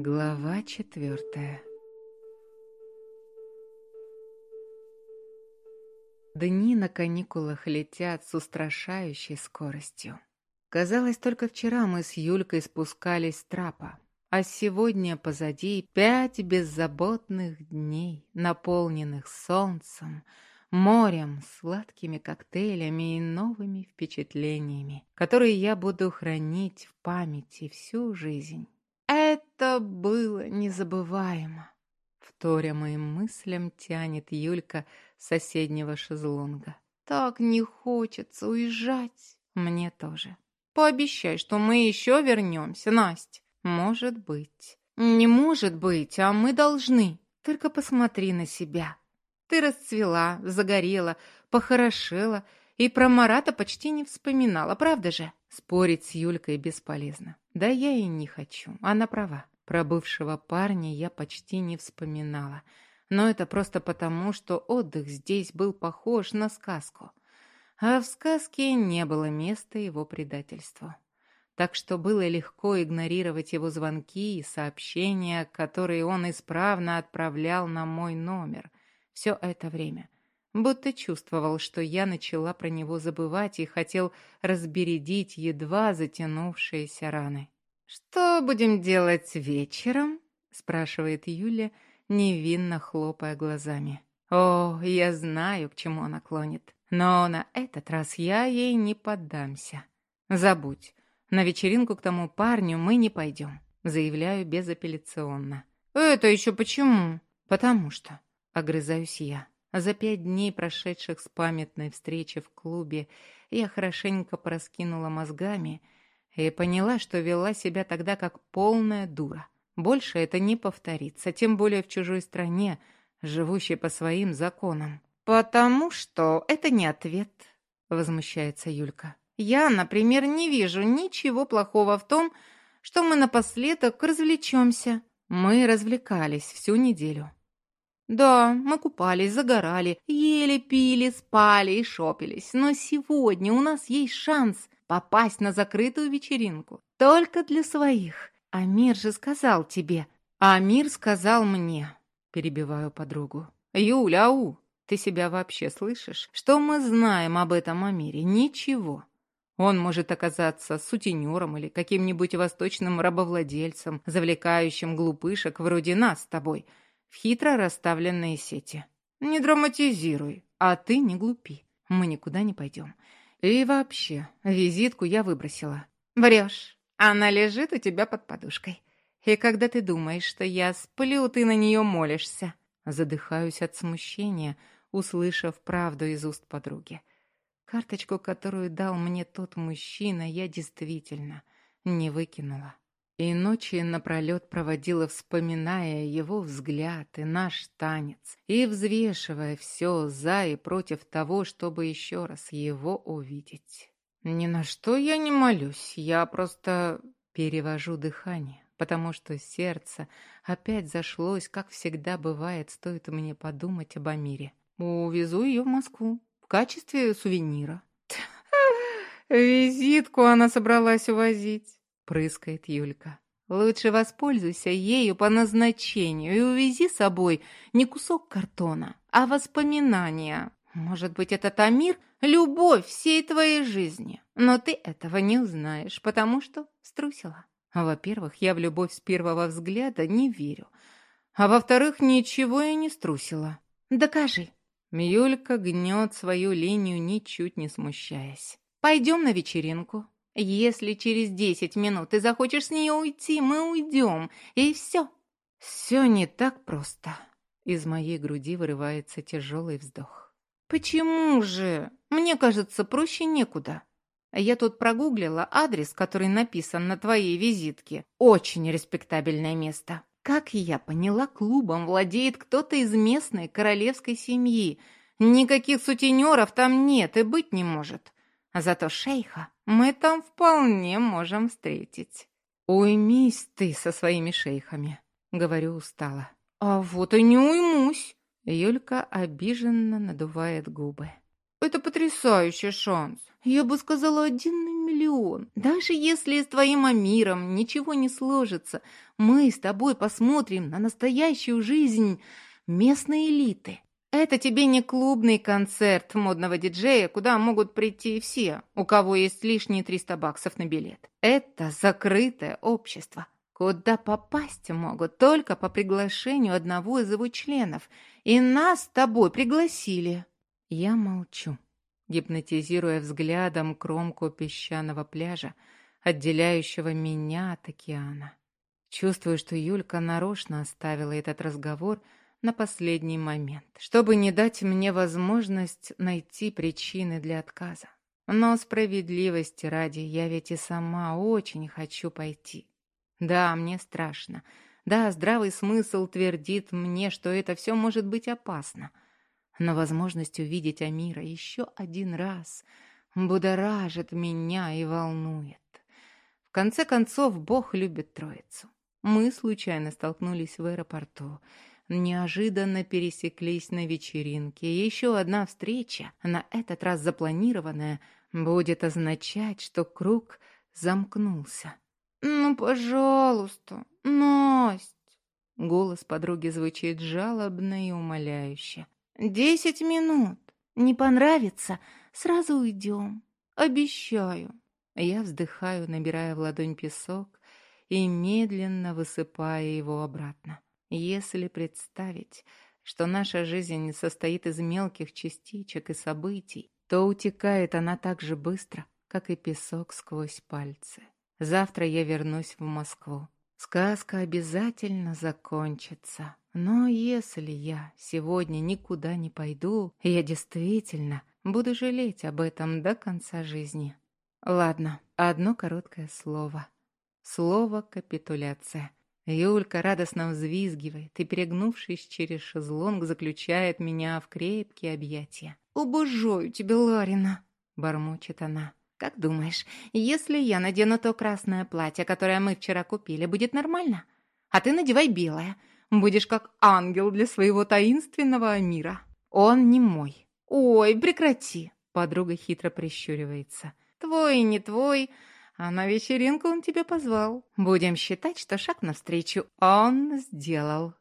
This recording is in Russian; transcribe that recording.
Глава четвертая Дни на каникулах летят с устрашающей скоростью. Казалось, только вчера мы с Юлькой спускались с трапа, а сегодня позади пять беззаботных дней, наполненных солнцем, морем, сладкими коктейлями и новыми впечатлениями, которые я буду хранить в памяти всю жизнь. Это было незабываемо. Вторя моим мыслям тянет Юлька с соседнего шезлонга. Так не хочется уезжать. Мне тоже. Пообещай, что мы еще вернемся, Настя. Может быть. Не может быть, а мы должны. Только посмотри на себя. Ты расцвела, загорела, похорошела и про Марата почти не вспоминала, правда же? Спорить с Юлькой бесполезно. Да я и не хочу, она права. Про бывшего парня я почти не вспоминала. Но это просто потому, что отдых здесь был похож на сказку. А в сказке не было места его предательству. Так что было легко игнорировать его звонки и сообщения, которые он исправно отправлял на мой номер все это время. Будто чувствовал, что я начала про него забывать и хотел разбередить едва затянувшиеся раны. «Что будем делать вечером?» — спрашивает Юля, невинно хлопая глазами. «О, я знаю, к чему она клонит. Но на этот раз я ей не поддамся. Забудь, на вечеринку к тому парню мы не пойдем», — заявляю безапелляционно. «Это еще почему?» «Потому что Огрызаюсь я. За пять дней, прошедших с памятной встречи в клубе, я хорошенько пораскинула мозгами и поняла, что вела себя тогда как полная дура. Больше это не повторится, тем более в чужой стране, живущей по своим законам. «Потому что это не ответ», — возмущается Юлька. «Я, например, не вижу ничего плохого в том, что мы напоследок развлечемся. Мы развлекались всю неделю. Да, мы купались, загорали, ели, пили, спали и шопились. Но сегодня у нас есть шанс попасть на закрытую вечеринку. Только для своих. Амир же сказал тебе. Амир сказал мне. Перебиваю подругу. Юля, ау, ты себя вообще слышишь? Что мы знаем об этом Амире? Ничего. Он может оказаться сутенером или каким-нибудь восточным рабовладельцем, завлекающим глупышек вроде нас с тобой – в хитро расставленные сети. Не драматизируй, а ты не глупи. Мы никуда не пойдем. И вообще, визитку я выбросила. Врешь. Она лежит у тебя под подушкой. И когда ты думаешь, что я сплю, ты на нее молишься. Задыхаюсь от смущения, услышав правду из уст подруги. Карточку, которую дал мне тот мужчина, я действительно не выкинула. И ночи напролет проводила, вспоминая его взгляд и наш танец, и взвешивая все за и против того, чтобы еще раз его увидеть. Ни на что я не молюсь, я просто перевожу дыхание, потому что сердце опять зашлось, как всегда бывает, стоит мне подумать об Амире. Увезу ее в Москву в качестве сувенира. Визитку она собралась увозить прыскает Юлька. Лучше воспользуйся ею по назначению и увези с собой не кусок картона, а воспоминания. Может быть, этот Амир — любовь всей твоей жизни. Но ты этого не узнаешь, потому что струсила. Во-первых, я в любовь с первого взгляда не верю. А во-вторых, ничего я не струсила. Докажи. Юлька гнет свою линию, ничуть не смущаясь. Пойдем на вечеринку. Если через десять минут ты захочешь с нее уйти, мы уйдем, и все. Все не так просто. Из моей груди вырывается тяжелый вздох. Почему же? Мне кажется, проще некуда. Я тут прогуглила адрес, который написан на твоей визитке. Очень респектабельное место. Как я поняла, клубом владеет кто-то из местной королевской семьи. Никаких сутенеров там нет и быть не может. А зато шейха мы там вполне можем встретить. Уймись ты со своими шейхами, говорю устало. А вот и не уймусь. Юлька обиженно надувает губы. Это потрясающий шанс. Я бы сказала, один на миллион. Даже если с твоим Амиром ничего не сложится, мы с тобой посмотрим на настоящую жизнь местной элиты. Это тебе не клубный концерт модного диджея, куда могут прийти все, у кого есть лишние 300 баксов на билет. Это закрытое общество, куда попасть могут только по приглашению одного из его членов. И нас с тобой пригласили. Я молчу, гипнотизируя взглядом кромку песчаного пляжа, отделяющего меня от океана. Чувствую, что Юлька нарочно оставила этот разговор – на последний момент, чтобы не дать мне возможность найти причины для отказа. Но справедливости ради я ведь и сама очень хочу пойти. Да, мне страшно. Да, здравый смысл твердит мне, что это все может быть опасно. Но возможность увидеть Амира еще один раз будоражит меня и волнует. В конце концов, Бог любит троицу. Мы случайно столкнулись в аэропорту неожиданно пересеклись на вечеринке. Еще одна встреча, на этот раз запланированная, будет означать, что круг замкнулся. «Ну, пожалуйста, Насть!» Голос подруги звучит жалобно и умоляюще. «Десять минут. Не понравится? Сразу уйдем. Обещаю». Я вздыхаю, набирая в ладонь песок и медленно высыпая его обратно. Если представить, что наша жизнь состоит из мелких частичек и событий, то утекает она так же быстро, как и песок сквозь пальцы. Завтра я вернусь в Москву. Сказка обязательно закончится. Но если я сегодня никуда не пойду, я действительно буду жалеть об этом до конца жизни. Ладно, одно короткое слово. Слово «капитуляция». Юлька радостно взвизгивает и, перегнувшись через шезлонг, заключает меня в крепкие объятия. «Обожаю тебя, Ларина!» — бормочет она. «Как думаешь, если я надену то красное платье, которое мы вчера купили, будет нормально? А ты надевай белое. Будешь как ангел для своего таинственного мира. Он не мой». «Ой, прекрати!» — подруга хитро прищуривается. «Твой не твой, а на вечеринку он тебя позвал. Будем считать, что шаг навстречу он сделал.